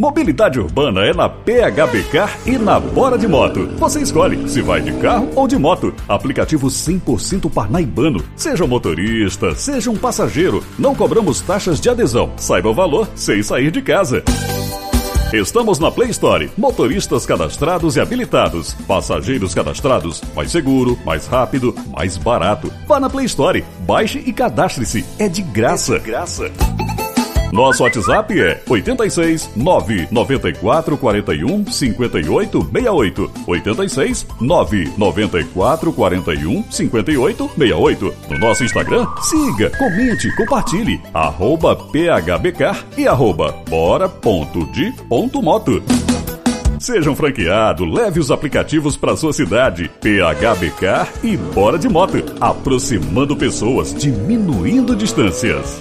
Mobilidade urbana é na PHB Car e na Bora de Moto. Você escolhe se vai de carro ou de moto. Aplicativo 100% parnaibano. Seja um motorista, seja um passageiro, não cobramos taxas de adesão. Saiba o valor sem sair de casa. Estamos na Play Store. Motoristas cadastrados e habilitados. Passageiros cadastrados. Mais seguro, mais rápido, mais barato. Vá na Play Store. Baixe e cadastre-se. É de graça. É de graça. Nosso WhatsApp é 86 994 41 58 68. 86 994 41 58 68. No nosso Instagram, siga, comente, compartilhe. Arroba PHBcar e arroba bora.de.moto. Seja um franqueado, leve os aplicativos para sua cidade. PHBcar e Bora de Moto. Aproximando pessoas, diminuindo distâncias.